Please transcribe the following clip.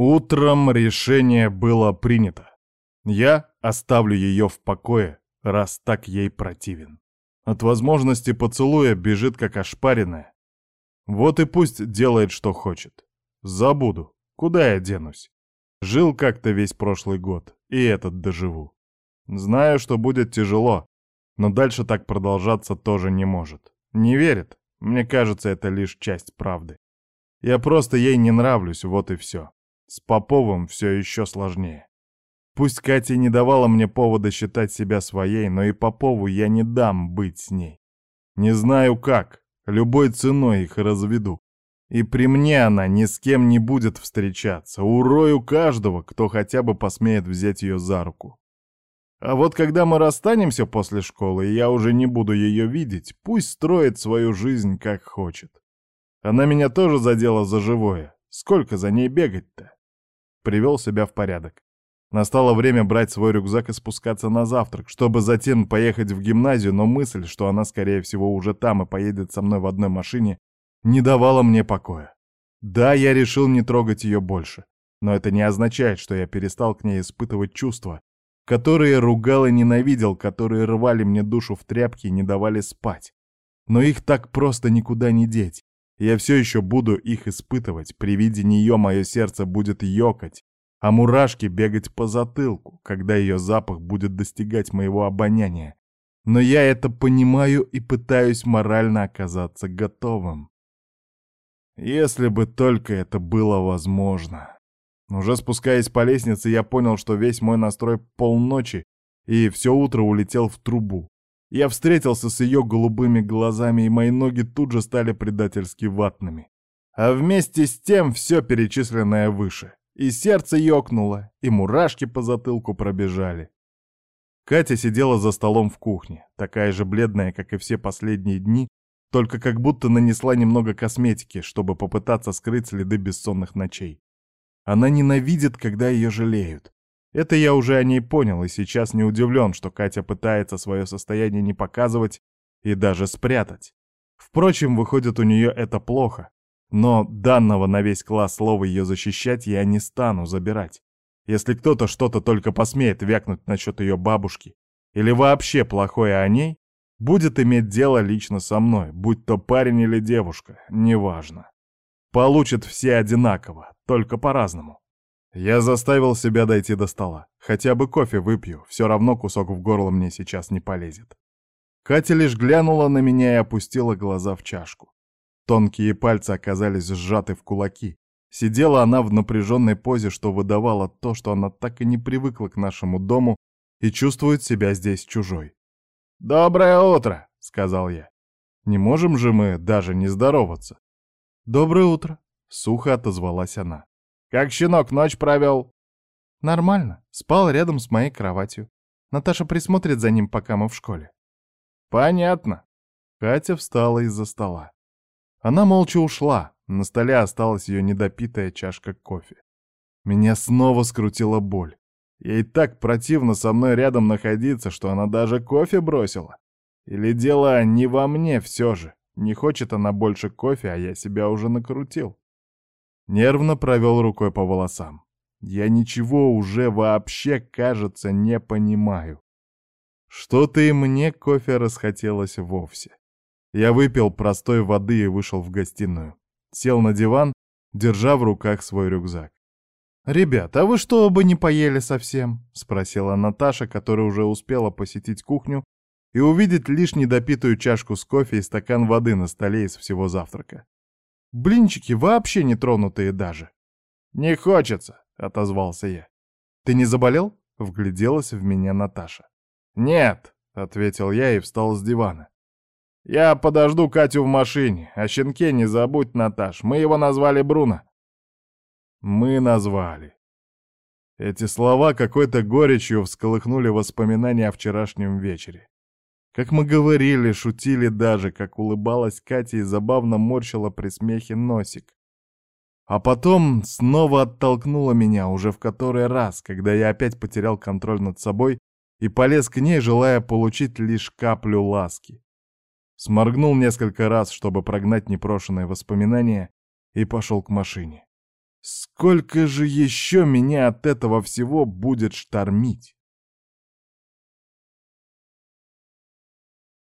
Утром решение было принято. Я оставлю ее в покое, раз так ей противен. От возможности поцелуя бежит как ошпаренная. Вот и пусть делает, что хочет. Забуду. Куда я денусь? Жил как-то весь прошлый год, и этот доживу. Знаю, что будет тяжело, но дальше так продолжаться тоже не может. Не верит? Мне кажется, это лишь часть правды. Я просто ей не нравлюсь, вот и все. С Поповым все еще сложнее. Пусть Катя не давала мне повода считать себя своей, но и Попову я не дам быть с ней. Не знаю как, любой ценой их разведу. И при мне она ни с кем не будет встречаться, урою каждого, кто хотя бы посмеет взять ее за руку. А вот когда мы расстанемся после школы, и я уже не буду ее видеть, пусть строит свою жизнь как хочет. Она меня тоже задела за живое. Сколько за ней бегать-то? Привел себя в порядок. Настало время брать свой рюкзак и спускаться на завтрак, чтобы затем поехать в гимназию, но мысль, что она, скорее всего, уже там и поедет со мной в одной машине, не давала мне покоя. Да, я решил не трогать ее больше, но это не означает, что я перестал к ней испытывать чувства, которые ругал и ненавидел, которые рвали мне душу в тряпки и не давали спать. Но их так просто никуда не деть. Я все еще буду их испытывать, при виде нее мое сердце будет ёкать, а мурашки бегать по затылку, когда ее запах будет достигать моего обоняния. Но я это понимаю и пытаюсь морально оказаться готовым. Если бы только это было возможно. Уже спускаясь по лестнице, я понял, что весь мой настрой полночи и все утро улетел в трубу. Я встретился с ее голубыми глазами, и мои ноги тут же стали предательски ватными. А вместе с тем все перечисленное выше. И сердце ёкнуло, и мурашки по затылку пробежали. Катя сидела за столом в кухне, такая же бледная, как и все последние дни, только как будто нанесла немного косметики, чтобы попытаться скрыть следы бессонных ночей. Она ненавидит, когда ее жалеют. Это я уже о ней понял, и сейчас не удивлен, что Катя пытается свое состояние не показывать и даже спрятать. Впрочем, выходит, у нее это плохо. Но данного на весь класс слова ее защищать я не стану забирать. Если кто-то что-то только посмеет вякнуть насчет ее бабушки или вообще плохое о ней, будет иметь дело лично со мной, будь то парень или девушка, неважно. Получат все одинаково, только по-разному. Я заставил себя дойти до стола. Хотя бы кофе выпью, все равно кусок в горло мне сейчас не полезет. Катя лишь глянула на меня и опустила глаза в чашку. Тонкие пальцы оказались сжаты в кулаки. Сидела она в напряженной позе, что выдавало то, что она так и не привыкла к нашему дому и чувствует себя здесь чужой. «Доброе утро!» — сказал я. «Не можем же мы даже не здороваться?» «Доброе утро!» — сухо отозвалась она. «Как щенок ночь провел?» «Нормально. Спал рядом с моей кроватью. Наташа присмотрит за ним, пока мы в школе». «Понятно». Катя встала из-за стола. Она молча ушла, на столе осталась ее недопитая чашка кофе. Меня снова скрутила боль. Ей так противно со мной рядом находиться, что она даже кофе бросила. Или дело не во мне все же. Не хочет она больше кофе, а я себя уже накрутил. Нервно провел рукой по волосам. Я ничего уже вообще, кажется, не понимаю. Что-то и мне кофе расхотелось вовсе. Я выпил простой воды и вышел в гостиную. Сел на диван, держа в руках свой рюкзак. «Ребят, а вы что, оба не поели совсем?» — спросила Наташа, которая уже успела посетить кухню и увидеть лишь недопитую чашку с кофе и стакан воды на столе из всего завтрака. Блинчики вообще не тронутые даже. «Не хочется», — отозвался я. «Ты не заболел?» — вгляделась в меня Наташа. «Нет», — ответил я и встал с дивана. Я подожду Катю в машине. О щенке не забудь, Наташ. Мы его назвали Бруно. Мы назвали. Эти слова какой-то горечью всколыхнули воспоминания о вчерашнем вечере. Как мы говорили, шутили даже, как улыбалась Катя и забавно морщила при смехе носик. А потом снова оттолкнула меня уже в который раз, когда я опять потерял контроль над собой и полез к ней, желая получить лишь каплю ласки. Сморгнул несколько раз, чтобы прогнать непрошенные воспоминания, и пошел к машине. Сколько же еще меня от этого всего будет штормить?